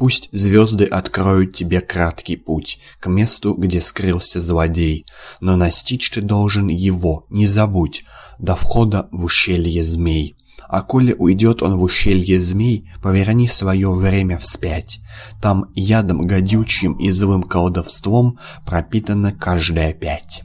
Пусть звезды откроют тебе краткий путь К месту, где скрылся злодей, Но настичь ты должен его, не забудь, До входа в ущелье змей. А коли уйдет он в ущелье змей, Поверни свое время вспять. Там ядом гадючим и злым колдовством Пропитана каждая пять.